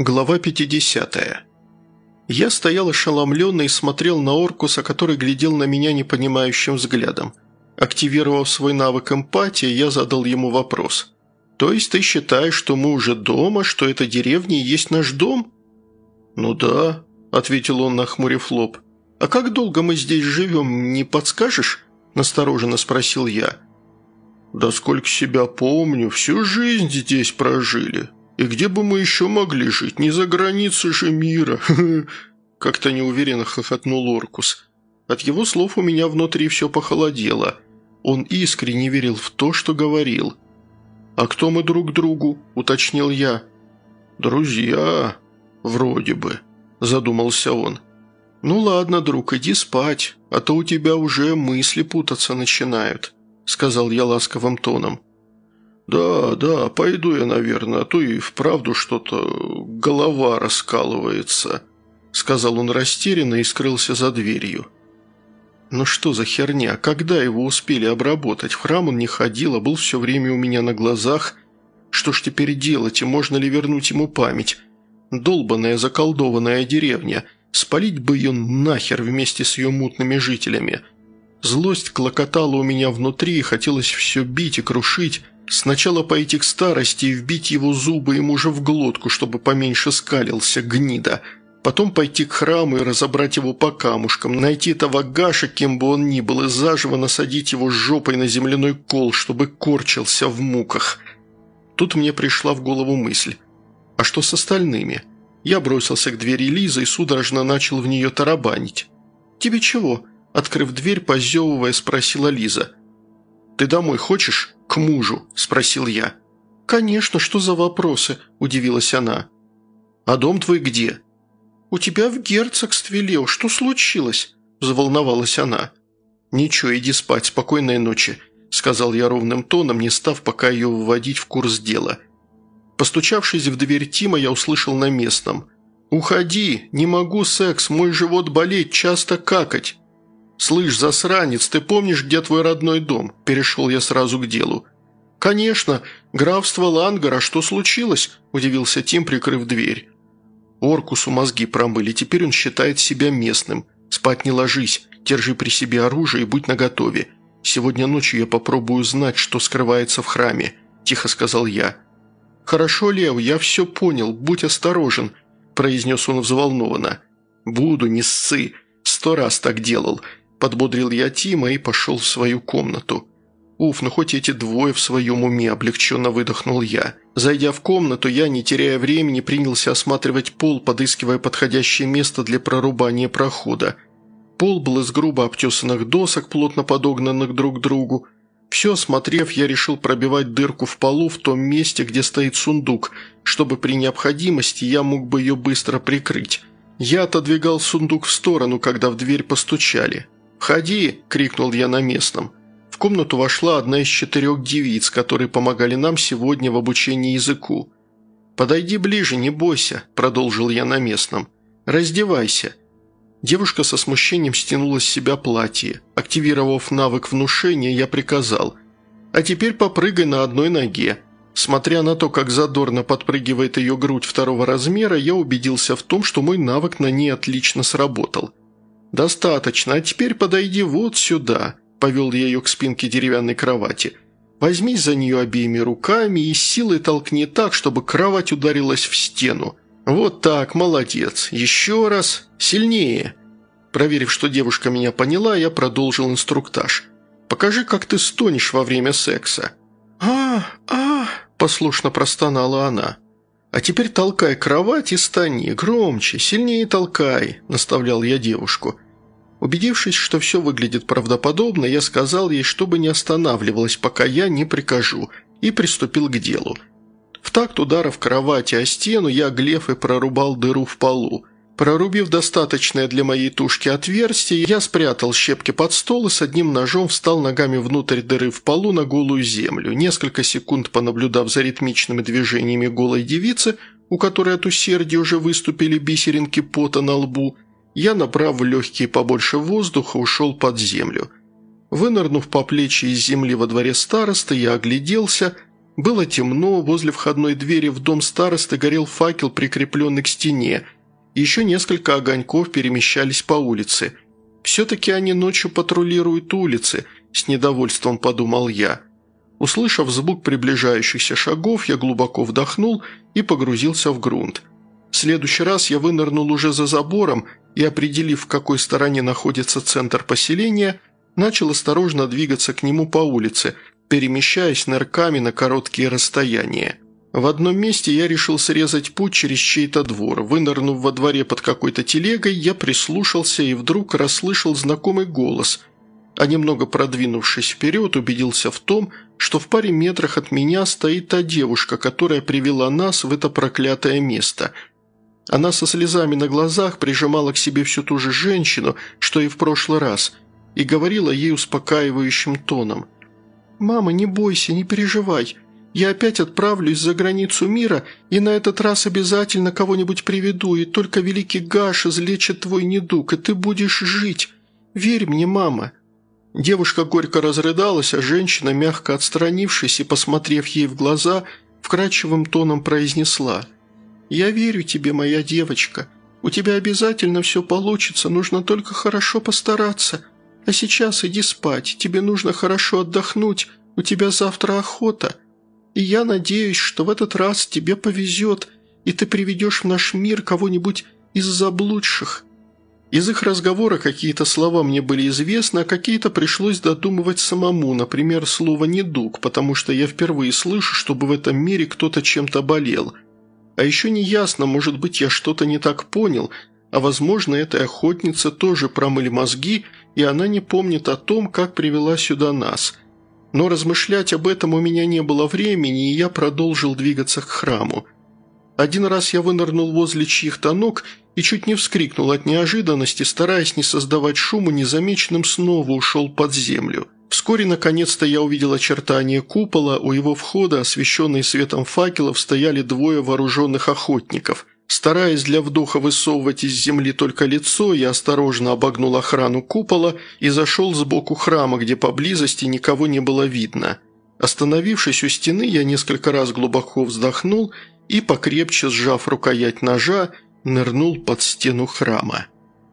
Глава 50. Я стоял ошеломленный и смотрел на Оркуса, который глядел на меня непонимающим взглядом. Активировав свой навык эмпатии, я задал ему вопрос. «То есть ты считаешь, что мы уже дома, что эта деревня и есть наш дом?» «Ну да», – ответил он, нахмурив лоб. «А как долго мы здесь живем, не подскажешь?» – настороженно спросил я. «Да сколько себя помню, всю жизнь здесь прожили. И где бы мы еще могли жить? Не за границей же мира!» Как-то неуверенно хохотнул Оркус. От его слов у меня внутри все похолодело. Он искренне верил в то, что говорил. «А кто мы друг другу?» – уточнил я. «Друзья, вроде бы», – задумался он. «Ну ладно, друг, иди спать, а то у тебя уже мысли путаться начинают», – сказал я ласковым тоном. «Да, да, пойду я, наверное, а то и вправду что-то голова раскалывается», – сказал он растерянно и скрылся за дверью. «Ну что за херня? Когда его успели обработать? В храм он не ходил, а был все время у меня на глазах. Что ж теперь делать, и можно ли вернуть ему память? Долбанная заколдованная деревня. Спалить бы ее нахер вместе с ее мутными жителями. Злость клокотала у меня внутри, и хотелось все бить и крушить, Сначала пойти к старости и вбить его зубы ему же в глотку, чтобы поменьше скалился, гнида. Потом пойти к храму и разобрать его по камушкам, найти этого Гаша, кем бы он ни был, и заживо насадить его жопой на земляной кол, чтобы корчился в муках. Тут мне пришла в голову мысль. А что с остальными? Я бросился к двери Лизы и судорожно начал в нее тарабанить. «Тебе чего?» – открыв дверь, позевывая, спросила Лиза. «Ты домой хочешь?» «К мужу?» – спросил я. «Конечно, что за вопросы?» – удивилась она. «А дом твой где?» «У тебя в герцогстве, Лео, что случилось?» – взволновалась она. «Ничего, иди спать, спокойной ночи», – сказал я ровным тоном, не став пока ее вводить в курс дела. Постучавшись в дверь Тима, я услышал на местном. «Уходи, не могу секс, мой живот болеть, часто какать». «Слышь, засранец, ты помнишь, где твой родной дом?» – перешел я сразу к делу. «Конечно, графство Лангара, что случилось?» – удивился Тим, прикрыв дверь. Оркусу мозги промыли, теперь он считает себя местным. Спать не ложись, держи при себе оружие и будь наготове. Сегодня ночью я попробую знать, что скрывается в храме», – тихо сказал я. «Хорошо, Лев, я все понял, будь осторожен», – произнес он взволнованно. «Буду, не ссы, сто раз так делал. Подбодрил я Тима и пошел в свою комнату. Уф, ну хоть эти двое в своем уме, облегченно выдохнул я. Зайдя в комнату, я, не теряя времени, принялся осматривать пол, подыскивая подходящее место для прорубания прохода. Пол был из грубо обтесанных досок, плотно подогнанных друг к другу. Все осмотрев, я решил пробивать дырку в полу в том месте, где стоит сундук, чтобы при необходимости я мог бы ее быстро прикрыть. Я отодвигал сундук в сторону, когда в дверь постучали. «Входи!» – крикнул я на местном. В комнату вошла одна из четырех девиц, которые помогали нам сегодня в обучении языку. «Подойди ближе, не бойся», – продолжил я на местном. «Раздевайся». Девушка со смущением стянула с себя платье. Активировав навык внушения, я приказал. «А теперь попрыгай на одной ноге». Смотря на то, как задорно подпрыгивает ее грудь второго размера, я убедился в том, что мой навык на ней отлично сработал. «Достаточно, а теперь подойди вот сюда», – повел я ее к спинке деревянной кровати. «Возьмись за нее обеими руками и силой толкни так, чтобы кровать ударилась в стену. Вот так, молодец. Еще раз. Сильнее». Проверив, что девушка меня поняла, я продолжил инструктаж. «Покажи, как ты стонешь во время секса». «А, а», – послушно простонала она. «А теперь толкай кровать и стани, громче, сильнее толкай», – наставлял я девушку. Убедившись, что все выглядит правдоподобно, я сказал ей, чтобы не останавливалась, пока я не прикажу, и приступил к делу. В такт ударов кровати о стену я глеф и прорубал дыру в полу. Прорубив достаточное для моей тушки отверстие, я спрятал щепки под стол и с одним ножом встал ногами внутрь дыры в полу на голую землю. Несколько секунд понаблюдав за ритмичными движениями голой девицы, у которой от усердия уже выступили бисеринки пота на лбу, я, набрав в легкие побольше воздуха, ушел под землю. Вынырнув по плечи из земли во дворе староста, я огляделся – Было темно, возле входной двери в дом старосты горел факел, прикрепленный к стене. Еще несколько огоньков перемещались по улице. «Все-таки они ночью патрулируют улицы», – с недовольством подумал я. Услышав звук приближающихся шагов, я глубоко вдохнул и погрузился в грунт. В следующий раз я вынырнул уже за забором и, определив, в какой стороне находится центр поселения, начал осторожно двигаться к нему по улице, перемещаясь нырками на короткие расстояния. В одном месте я решил срезать путь через чей-то двор. Вынырнув во дворе под какой-то телегой, я прислушался и вдруг расслышал знакомый голос, а немного продвинувшись вперед, убедился в том, что в паре метрах от меня стоит та девушка, которая привела нас в это проклятое место – она со слезами на глазах прижимала к себе всю ту же женщину, что и в прошлый раз, и говорила ей успокаивающим тоном. «Мама, не бойся, не переживай. Я опять отправлюсь за границу мира и на этот раз обязательно кого-нибудь приведу, и только великий Гаш излечит твой недуг, и ты будешь жить. Верь мне, мама». Девушка горько разрыдалась, а женщина, мягко отстранившись и посмотрев ей в глаза, вкрадчивым тоном произнесла – «Я верю тебе, моя девочка. У тебя обязательно все получится, нужно только хорошо постараться. А сейчас иди спать, тебе нужно хорошо отдохнуть, у тебя завтра охота. И я надеюсь, что в этот раз тебе повезет, и ты приведешь в наш мир кого-нибудь из заблудших». Из их разговора какие-то слова мне были известны, а какие-то пришлось додумывать самому, например, слово «недуг», потому что я впервые слышу, чтобы в этом мире кто-то чем-то болел – а еще не ясно, может быть, я что-то не так понял, а возможно, этой охотнице тоже промыли мозги, и она не помнит о том, как привела сюда нас. Но размышлять об этом у меня не было времени, и я продолжил двигаться к храму. Один раз я вынырнул возле чьих-то ног и чуть не вскрикнул от неожиданности, стараясь не создавать шума, незамеченным снова ушел под землю. Вскоре, наконец-то, я увидел очертания купола, у его входа, освещенные светом факелов, стояли двое вооруженных охотников. Стараясь для вдоха высовывать из земли только лицо, я осторожно обогнул охрану купола и зашел сбоку храма, где поблизости никого не было видно. Остановившись у стены, я несколько раз глубоко вздохнул и, покрепче сжав рукоять ножа, нырнул под стену храма.